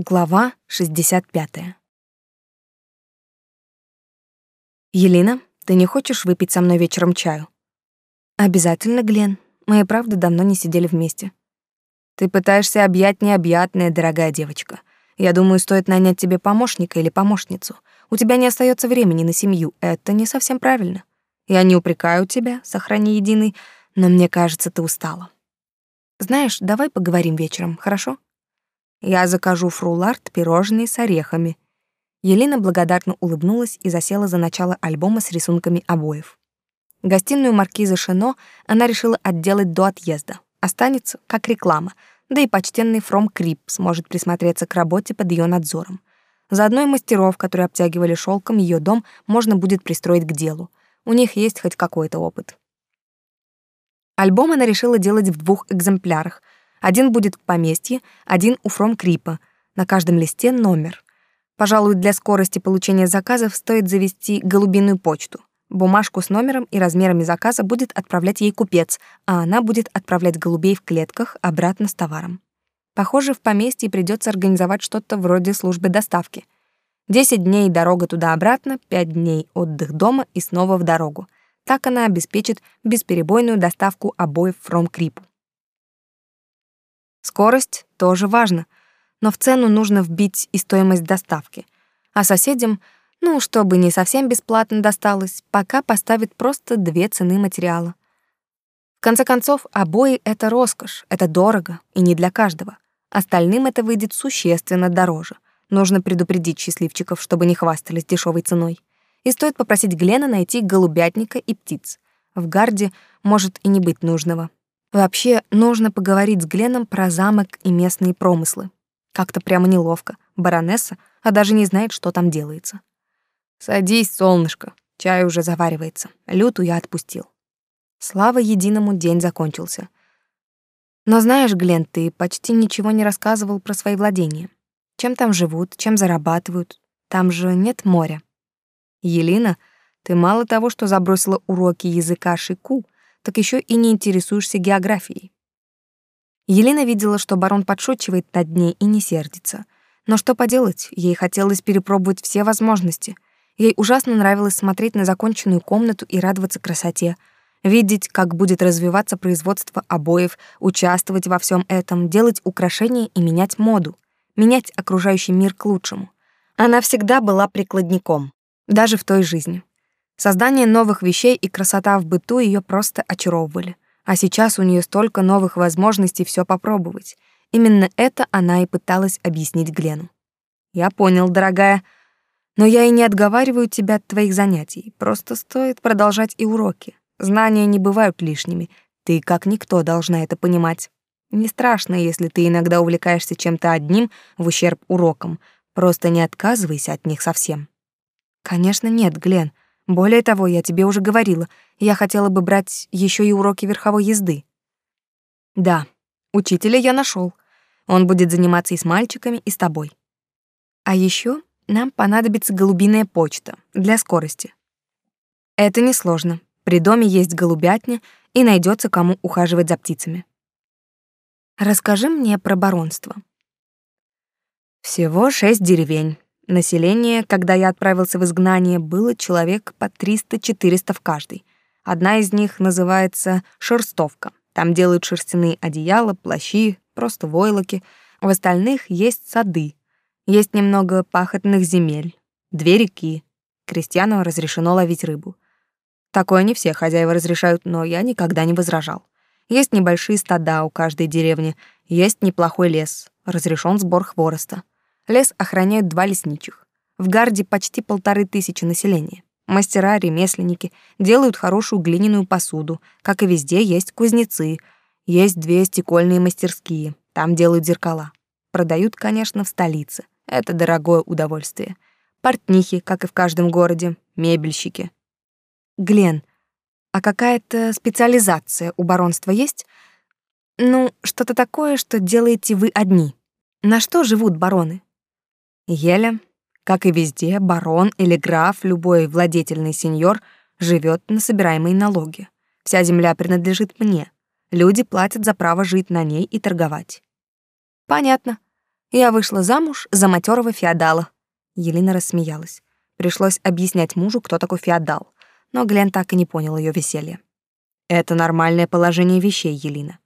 Глава 65. Елена, ты не хочешь выпить со мной вечером чаю? Обязательно, Глен. Мы и правда давно не сидели вместе. Ты пытаешься объять необъятное, дорогая девочка. Я думаю, стоит нанять тебе помощника или помощницу. У тебя не остается времени на семью. Это не совсем правильно. Я не упрекаю тебя, сохрани единый, но мне кажется, ты устала. Знаешь, давай поговорим вечером, хорошо? Я закажу фруларт пирожные с орехами. Елена благодарно улыбнулась и засела за начало альбома с рисунками обоев. Гостиную маркиза Шино она решила отделать до отъезда. Останется как реклама, да и почтенный Фром Крип сможет присмотреться к работе под ее надзором. Заодно и мастеров, которые обтягивали шелком ее дом, можно будет пристроить к делу. У них есть хоть какой-то опыт. Альбом она решила делать в двух экземплярах — один будет в поместье, один у Фром Крипа. На каждом листе номер. Пожалуй, для скорости получения заказов стоит завести голубиную почту. Бумажку с номером и размерами заказа будет отправлять ей купец, а она будет отправлять голубей в клетках обратно с товаром. Похоже, в поместье придется организовать что-то вроде службы доставки. Десять дней дорога туда-обратно, пять дней отдых дома и снова в дорогу. Так она обеспечит бесперебойную доставку обоев Фром Крипу. Скорость тоже важно, но в цену нужно вбить и стоимость доставки. А соседям, ну, чтобы не совсем бесплатно досталось, пока поставит просто две цены материала. В конце концов, обои — это роскошь, это дорого и не для каждого. Остальным это выйдет существенно дороже. Нужно предупредить счастливчиков, чтобы не хвастались дешевой ценой. И стоит попросить Глена найти голубятника и птиц. В гарде может и не быть нужного. Вообще, нужно поговорить с Гленом про замок и местные промыслы. Как-то прямо неловко. Баронесса, а даже не знает, что там делается. Садись, солнышко. Чай уже заваривается. Люту я отпустил. Слава единому день закончился. Но знаешь, Глен, ты почти ничего не рассказывал про свои владения. Чем там живут, чем зарабатывают? Там же нет моря. Елена, ты мало того, что забросила уроки языка шику, так еще и не интересуешься географией. Елена видела, что барон подшучивает над ней и не сердится. Но что поделать, ей хотелось перепробовать все возможности. Ей ужасно нравилось смотреть на законченную комнату и радоваться красоте, видеть, как будет развиваться производство обоев, участвовать во всем этом, делать украшения и менять моду, менять окружающий мир к лучшему. Она всегда была прикладником, даже в той жизни. Создание новых вещей и красота в быту ее просто очаровывали. А сейчас у нее столько новых возможностей все попробовать. Именно это она и пыталась объяснить Глену. «Я понял, дорогая. Но я и не отговариваю тебя от твоих занятий. Просто стоит продолжать и уроки. Знания не бывают лишними. Ты, как никто, должна это понимать. Не страшно, если ты иногда увлекаешься чем-то одним в ущерб урокам. Просто не отказывайся от них совсем». «Конечно нет, Глен. Более того, я тебе уже говорила, я хотела бы брать еще и уроки верховой езды. Да, учителя я нашел. Он будет заниматься и с мальчиками, и с тобой. А еще нам понадобится голубиная почта для скорости. Это несложно. При доме есть голубятня, и найдется кому ухаживать за птицами. Расскажи мне про баронство. Всего шесть деревень. Население, когда я отправился в изгнание, было человек по 300-400 в каждой. Одна из них называется «Шерстовка». Там делают шерстяные одеяла, плащи, просто войлоки. В остальных есть сады. Есть немного пахотных земель, две реки. Крестьянам разрешено ловить рыбу. Такое не все хозяева разрешают, но я никогда не возражал. Есть небольшие стада у каждой деревни, есть неплохой лес, разрешен сбор хвороста. Лес охраняют два лесничих. В Гарде почти полторы тысячи населения. Мастера, ремесленники делают хорошую глиняную посуду, как и везде есть кузнецы, есть две стекольные мастерские, там делают зеркала. Продают, конечно, в столице. Это дорогое удовольствие. Портнихи, как и в каждом городе, мебельщики. Глен, а какая-то специализация у баронства есть? Ну, что-то такое, что делаете вы одни. На что живут бароны? Еля, как и везде, барон или граф, любой владетельный сеньор, живет на собираемые налоги. Вся земля принадлежит мне. Люди платят за право жить на ней и торговать. Понятно. Я вышла замуж за матерого феодала. Елена рассмеялась. Пришлось объяснять мужу, кто такой феодал. Но Глен так и не понял ее веселья. Это нормальное положение вещей, Елена.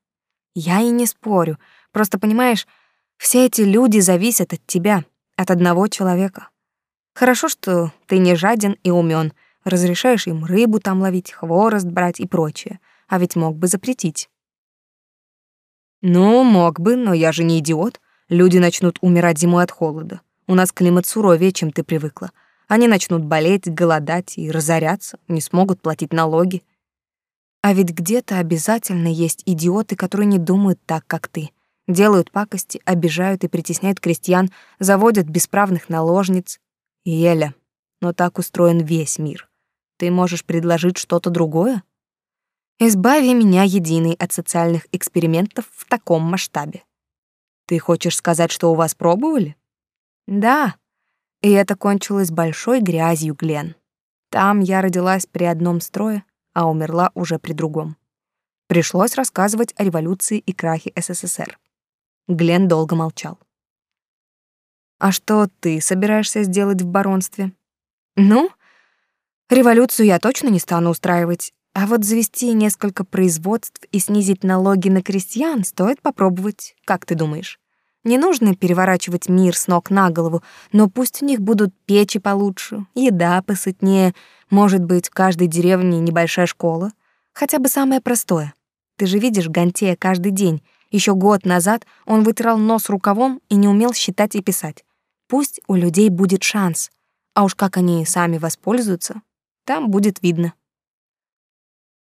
Я и не спорю. Просто понимаешь, все эти люди зависят от тебя, от одного человека. Хорошо, что ты не жаден и умен, разрешаешь им рыбу там ловить, хворост брать и прочее, а ведь мог бы запретить. Ну, мог бы, но я же не идиот. Люди начнут умирать зимой от холода. У нас климат суровее, чем ты привыкла. Они начнут болеть, голодать и разоряться, не смогут платить налоги. А ведь где-то обязательно есть идиоты, которые не думают так, как ты. Делают пакости, обижают и притесняют крестьян, заводят бесправных наложниц. Еля, но так устроен весь мир. Ты можешь предложить что-то другое? Избави меня единый от социальных экспериментов в таком масштабе. Ты хочешь сказать, что у вас пробовали? Да. И это кончилось большой грязью, Глен. Там я родилась при одном строе, а умерла уже при другом. Пришлось рассказывать о революции и крахе СССР. Глен долго молчал. А что ты собираешься сделать в баронстве? Ну, революцию я точно не стану устраивать, а вот завести несколько производств и снизить налоги на крестьян стоит попробовать, как ты думаешь? Не нужно переворачивать мир с ног на голову, но пусть у них будут печи получше, еда посытнее, может быть, в каждой деревне небольшая школа, хотя бы самое простое. Ты же видишь Гантея каждый день. Еще год назад он вытирал нос рукавом и не умел считать и писать. Пусть у людей будет шанс, а уж как они сами воспользуются, там будет видно.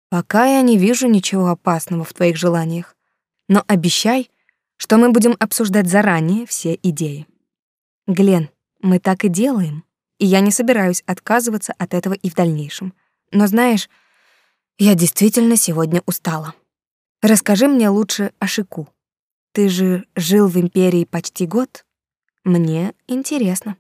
Пока я не вижу ничего опасного в твоих желаниях. Но обещай, что мы будем обсуждать заранее все идеи. Глен, мы так и делаем, и я не собираюсь отказываться от этого и в дальнейшем. Но знаешь, я действительно сегодня устала. Расскажи мне лучше о Шику. Ты же жил в империи почти год. Мне интересно.